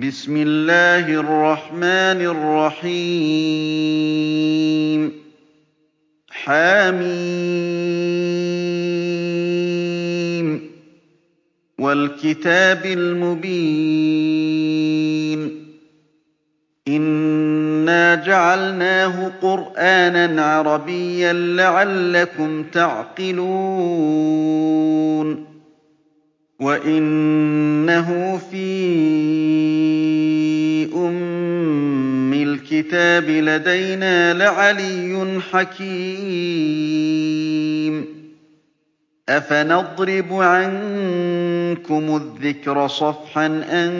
بِسْمِ اللَّهِ الرَّحْمَٰنِ الرَّحِيمِ. حم وَالْكِتَابِ الْمُبِينِ. إِنَّا جَعَلْنَاهُ قُرْآنًا عَرَبِيًّا لَّعَلَّكُمْ تَعْقِلُونَ. وَإِنَّهُ فِي أُمِّ الْكِتَابِ لَدَيْنَا لَعَلِيٌّ حَكِيمٌ أَفَنَضْرِبُ عَنكُمُ الذِّكْرَ صَفْحًا أَن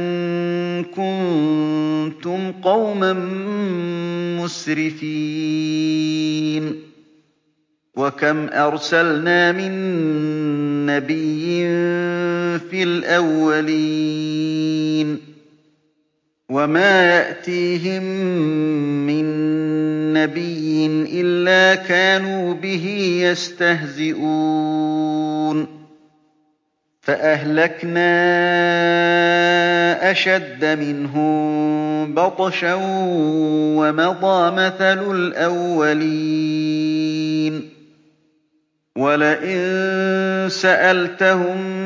كُنتُمْ قَوْمًا مُّسْرِفِينَ وَكَمْ أَرْسَلْنَا مِن نَّبِيٍّ فِي الْأَوَّلِينَ وَمَا يَأْتِيهِم مِّن نَّبِيٍّ إِلَّا كَانُوا بِهِ يَسْتَهْزِئُونَ فَأَهْلَكْنَا أَشَدَّ مِنْهُم بَطْشًا وَمَضَىٰ مَثَلُ الْأَوَّلِينَ وَلَئِن سَأَلْتَهُم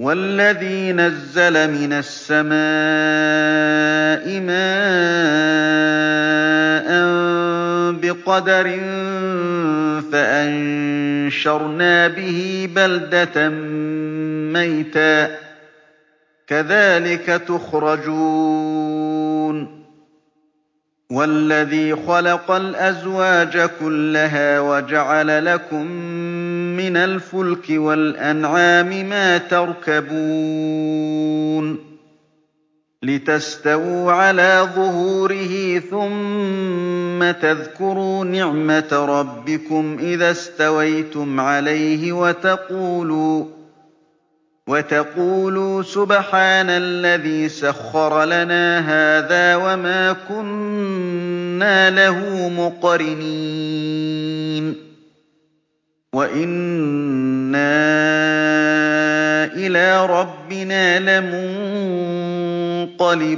وَالَّذِي نَزَّلَ مِنَ السَّمَاءِ مَاءً بِقَدَرٍ فَأَنشَرْنَا بِهِ بَلْدَةً مَّيْتًا ۚ كَذَٰلِكَ تُخْرَجُونَ وَالَّذِي خَلَقَ الْأَزْوَاجَ كُلَّهَا وَجَعَلَ لَكُم مِّنَ الْفُلْكِ وَالْأَنْعَامِ مَا تَرْكَبُونَ لِتَسْتَوُوا عَلَىٰ ظُهُورِهِ ثُمَّ تَذْكُرُوا نِعْمَةَ رَبِّكُمْ إِذَا اسْتَوَيْتُمْ عَلَيْهِ وَتَقُولُوا سُبْحَانَ الَّذِي سَخَّرَ لَنَا هَٰذَا وَمَا كُنَّا لَهُ مُقْرِنِينَ وَإِنَّا إِلَىٰ رَبِّنَا لَمُنقَلِبُونَ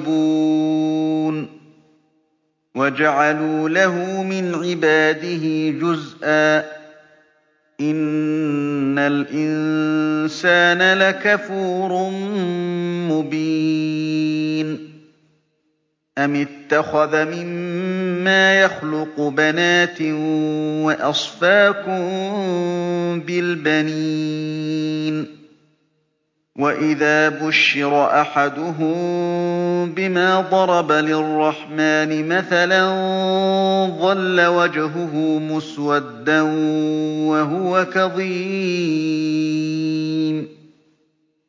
وَجَعَلُوا لَهُ مِنْ عِبَادِهِ جُزْءًا ۚ إِنَّ الْإِنسَانَ لَكَفُورٌ مُّبِينٌ أَمِ اتَّخَذَ مِمَّا يَخْلُقُ بَنَاتٍ وَأَصْفَاكُم بِالْبَنِينَ وَإِذَا بُشِّرَ أَحَدُهُم بِمَا ضَرَبَ لِلرَّحْمَٰنِ مَثَلًا ظَلَّ وَجْهُهُ مُسْوَدًّا وَهُوَ كَظِيمٌ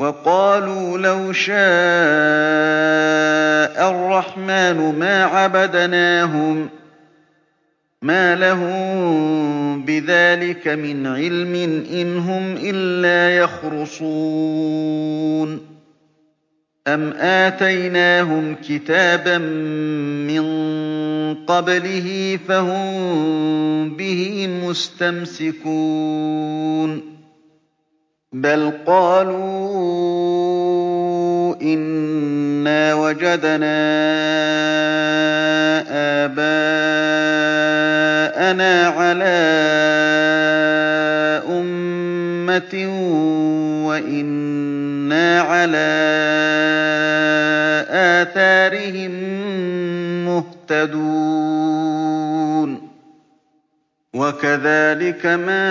وَقَالُوا لَوْ شَاءَ الرَّحْمَٰنُ مَا عَبَدْنَاهُم ۗ مَّا لَهُم بِذَٰلِكَ مِنْ عِلْمٍ ۖ إِنْ هُمْ إِلَّا يَخْرُصُونَ. أَمْ آتَيْنَاهُمْ كِتَابًا مِّن قَبْلِهِ فَهُم بِهِ مُسْتَمْسِكُونَ. بَلْ قَالُوا إِنَّا وَجَدْنَا آبَاءَنَا عَلَىٰ أُمَّةٍ وَإِنَّا عَلَىٰ آثَارِهِم مُّهْتَدُونَ وَكَذَٰلِكَ مَا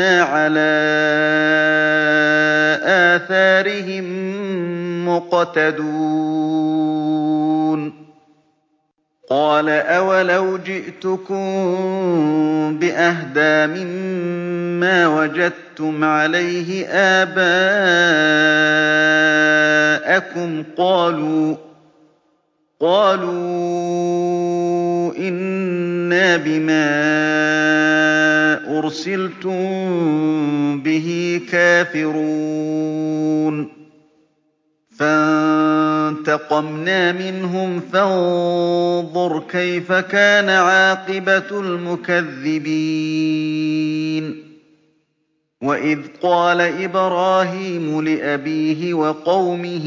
عَلَىٰ آثَارِهِم مُّقْتَدُونَ قَالَ أَوَلَوْ جِئْتُكُم بِأَهْدَىٰ مِمَّا وَجَدتُّمْ عَلَيْهِ آبَاءَكُمْ ۖ قَالُوا إِنَّا بِمَا أُرْسِلْتُم بِهِ كَافِرُونَ فَانتَقَمْنَا مِنْهُمْ فَانظُرْ كَيْفَ كَانَ عَاقِبَةُ الْمُكَذِّبِينَ وَإِذْ قَالَ إِبْرَاهِيمُ لِأَبِيهِ وَقَوْمِهِ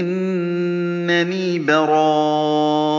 إِنَّنِي بَرَاءٌ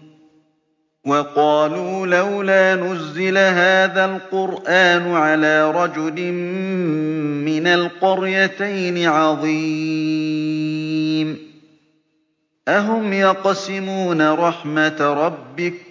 وَقَالُوا لَوْلَا نُزِّلَ هَٰذَا الْقُرْآنُ عَلَىٰ رَجُلٍ مِّنَ الْقَرْيَتَيْنِ عَظِيمٍ. أَهُمْ يَقْسِمُونَ رَحْمَتَ رَبِّكَ ۚ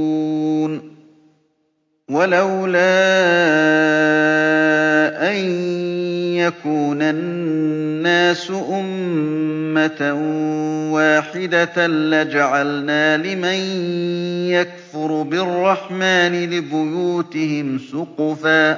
وَلَوْلَا أَن يَكُونَ النَّاسُ أُمَّةً وَاحِدَةً لَّجَعَلْنَا لِمَن يَكْفُرُ بِالرَّحْمَٰنِ لِبُيُوتِهِمْ سُقُفًا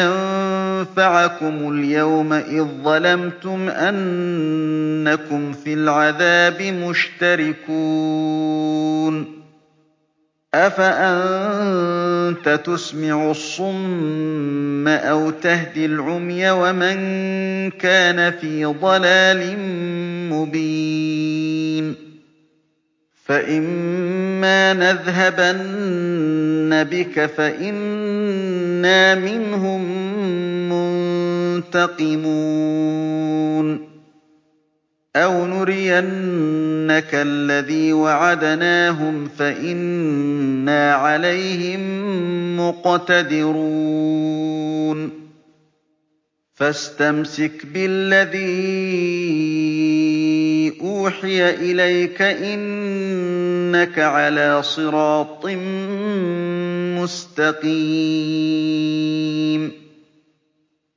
يَنفَعَكُمُ الْيَوْمَ إِذ ظَّلَمْتُمْ أَنَّكُمْ فِي الْعَذَابِ مُشْتَرِكُونَ أَفَأَنتَ تُسْمِعُ الصُّمَّ أَوْ تَهْدِي الْعُمْيَ وَمَن كَانَ فِي ضَلَالٍ مُّبِينٍ فَإِمَّا نَذْهَبَنَّ بِكَ فَإِنَّا مِنْهُم مُّنتَقِمُونَ أَوْ نُرِيَنَّكَ الَّذِي وَعَدْنَاهُمْ فَإِنَّا عَلَيْهِم مُّقْتَدِرُونَ فَاسْتَمْسِكْ بِالَّذِي أُوحِيَ إِلَيْكَ ۖ إِنَّكَ عَلَىٰ صِرَاطٍ مُّسْتَقِيمٍ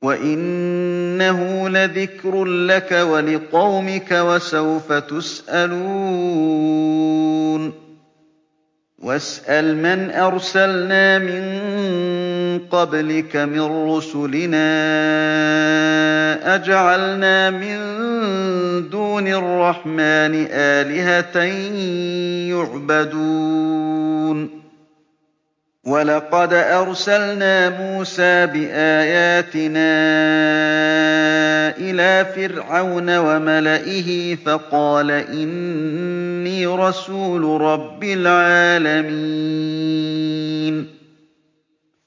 وَإِنَّهُ لَذِكْرٌ لَّكَ وَلِقَوْمِكَ ۖ وَسَوْفَ تُسْأَلُونَ وَاسْأَلْ مَنْ أَرْسَلْنَا مِن قَبْلِكَ مِن رُّسُلِنَا أَجَعَلْنَا مِن دُونِ الرَّحْمَٰنِ آلِهَةً يُعْبَدُونَ. وَلَقَدْ أَرْسَلْنَا مُوسَىٰ بِآيَاتِنَا إِلَىٰ فِرْعَوْنَ وَمَلَئِهِ فَقَالَ إِنِّي رَسُولُ رَبِّ الْعَالَمِينَ.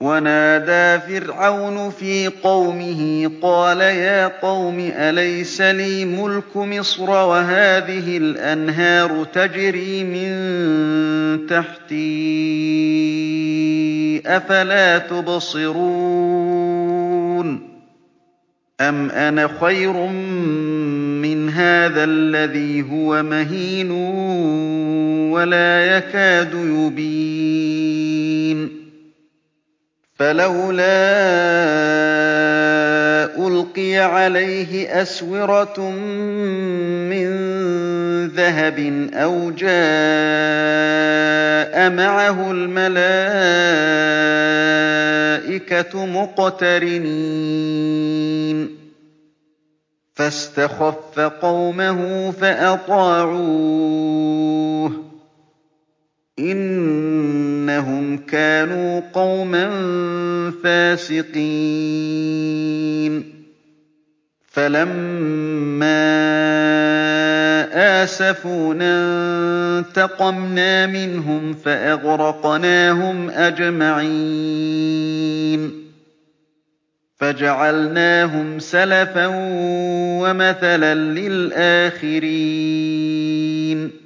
وَنَادَىٰ فِرْعَوْنُ فِي قَوْمِهِ قَالَ يَا قَوْمِ أَلَيْسَ لِي مُلْكُ مِصْرَ وَهَٰذِهِ الْأَنْهَارُ تَجْرِي مِن تَحْتِي ۖ؟ أَفَلَا تُبْصِرُونَ؟ أَمْ أَنَا خَيْرٌ مِّنْ هَٰذَا الَّذِي هُوَ مَهِينٌ وَلَا يَكَادُ يُبِينُ؟ فَلَوْلَا أُلْقِيَ عَلَيْهِ أَسْوِرَةٌ مِّن ذَهَبٍ أَوْ جَاءَ مَعَهُ الْمَلَائِكَةُ مُقْتَرِنِينَ. فَاسْتَخَفَّ قَوْمَهُ فَأَطَاعُوهُ ۚ. إِنَّهُمْ كَانُوا قَوْمًا فَاسِقِينَ. فَلَمَّا آسَفُونَا انتَقَمْنَا مِنْهُمْ فَأَغْرَقْنَاهُمْ أَجْمَعِينَ. فَجَعَلْنَاهُمْ سَلَفًا وَمَثَلًا لِّلْآخِرِينَ.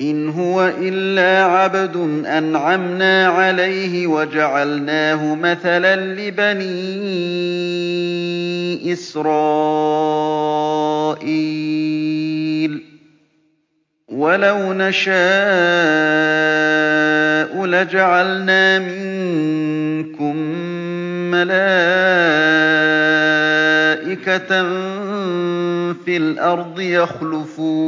إِنْ هُوَ إِلَّا عَبْدٌ أَنْعَمْنَا عَلَيْهِ وَجَعَلْنَاهُ مَثَلًا لِّبَنِي إِسْرَائِيلَ وَلَوْ نَشَاءُ لَجَعَلْنَا مِنكُم مَّلَائِكَةً فِي الْأَرْضِ يَخْلُفُونَ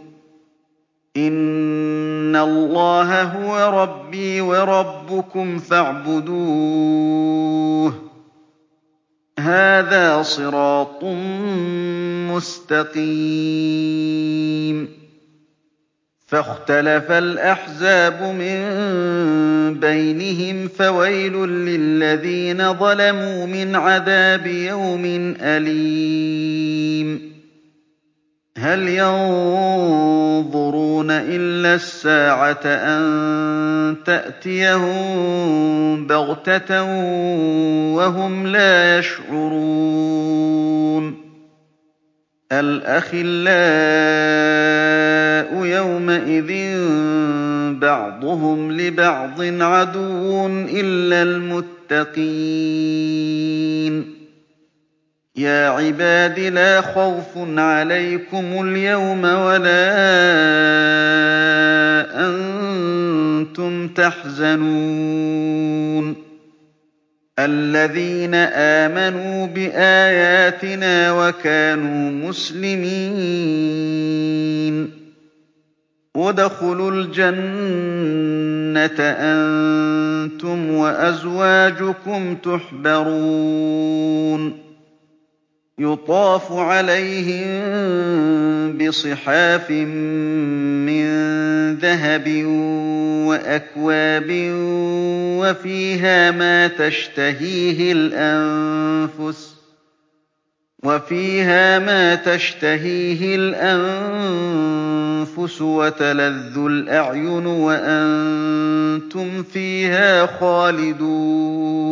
إِنَّ اللَّهَ هُوَ رَبِّي وَرَبُّكُمْ فَاعْبُدُوهُ ۚ هَٰذَا صِرَاطٌ مُّسْتَقِيمٌ فَاخْتَلَفَ الْأَحْزَابُ مِن بَيْنِهِمْ ۖ فَوَيْلٌ لِّلَّذِينَ ظَلَمُوا مِنْ عَذَابِ يَوْمٍ أَلِيمٍ هَلْ يَنظُرُونَ إِلَّا السَّاعَةَ أَن تَأْتِيَهُم بَغْتَةً وَهُمْ لَا يَشْعُرُونَ؟ الْأَخِلَّاءُ يَوْمَئِذٍ بَعْضُهُمْ لِبَعْضٍ عَدُوٌّ إِلَّا الْمُتَّقِينَ. يَا عِبَادِ لَا خَوْفٌ عَلَيْكُمُ الْيَوْمَ وَلَا أَنتُمْ تَحْزَنُونَ الَّذِينَ آمَنُوا بِآيَاتِنَا وَكَانُوا مُسْلِمِينَ ادْخُلُوا الْجَنَّةَ أَنتُمْ وَأَزْوَاجُكُمْ تُحْبَرُونَ يُطَافُ عَلَيْهِم بِصِحَافٍ مِّن ذَهَبٍ وَأَكْوَابٍ وَفِيهَا مَا تَشْتَهِيهِ الْأَنفُسُ وَتَلَذُّ الْأَعْيُنُ وَأَنتُمْ فِيهَا خَالِدُونَ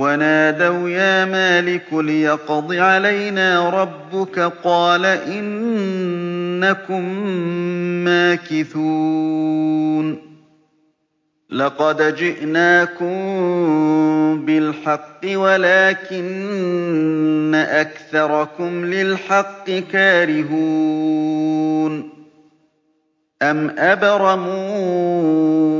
وَنَادَوْا يَا مَالِكُ لِيَقْضِ عَلَيْنَا رَبُّكَ ۖ قَالَ إِنَّكُم مَّاكِثُونَ. لَقَدْ جِئْنَاكُم بِالْحَقِّ وَلَٰكِنَّ أَكْثَرَكُمْ لِلْحَقِّ كَارِهُونَ. أَمْ أَبْرَمُوا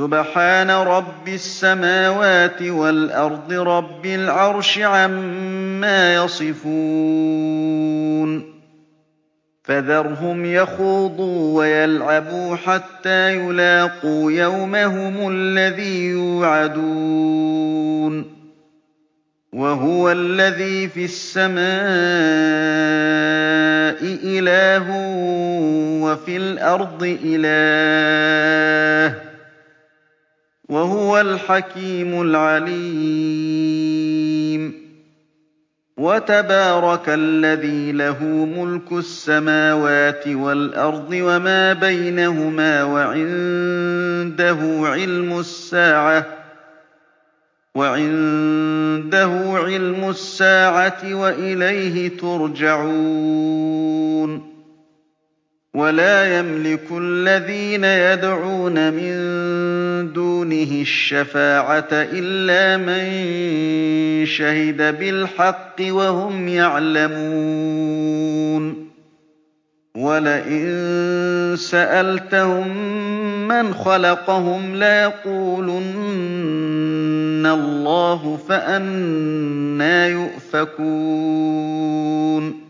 سُبْحَانَ رَبِّ السَّمَاوَاتِ وَالْأَرْضِ رَبِّ الْعَرْشِ عَمَّا يَصِفُونَ. فَذَرْهُمْ يَخُوضُوا وَيَلْعَبُوا حَتَّىٰ يُلَاقُوا يَوْمَهُمُ الَّذِي يُوعَدُونَ. وَهُوَ الَّذِي فِي السَّمَاءِ إِلَٰهٌ وَفِي الْأَرْضِ إِلَٰهٌ ۚ. وَهُوَ الْحَكِيمُ الْعَلِيمُ. وَتَبَارَكَ الَّذِي لَهُ مُلْكُ السَّمَاوَاتِ وَالْأَرْضِ وَمَا بَيْنَهُمَا ۖ وَعِندَهُ عِلْمُ السَّاعَةِ وَإِلَيْهِ تُرْجَعُونَ. وَلَا يَمْلِكُ الَّذِينَ يَدْعُونَ مِن دُونِهِ الشَّفَاعَةَ إِلَّا مَن شَهِدَ بِالْحَقِّ وَهُمْ يَعْلَمُونَ. وَلَئِن سَأَلْتَهُم مَّنْ خَلَقَهُمْ لَيَقُولُنَّ اللَّهُ ۖ فَأَنَّىٰ يُؤْفَكُونَ.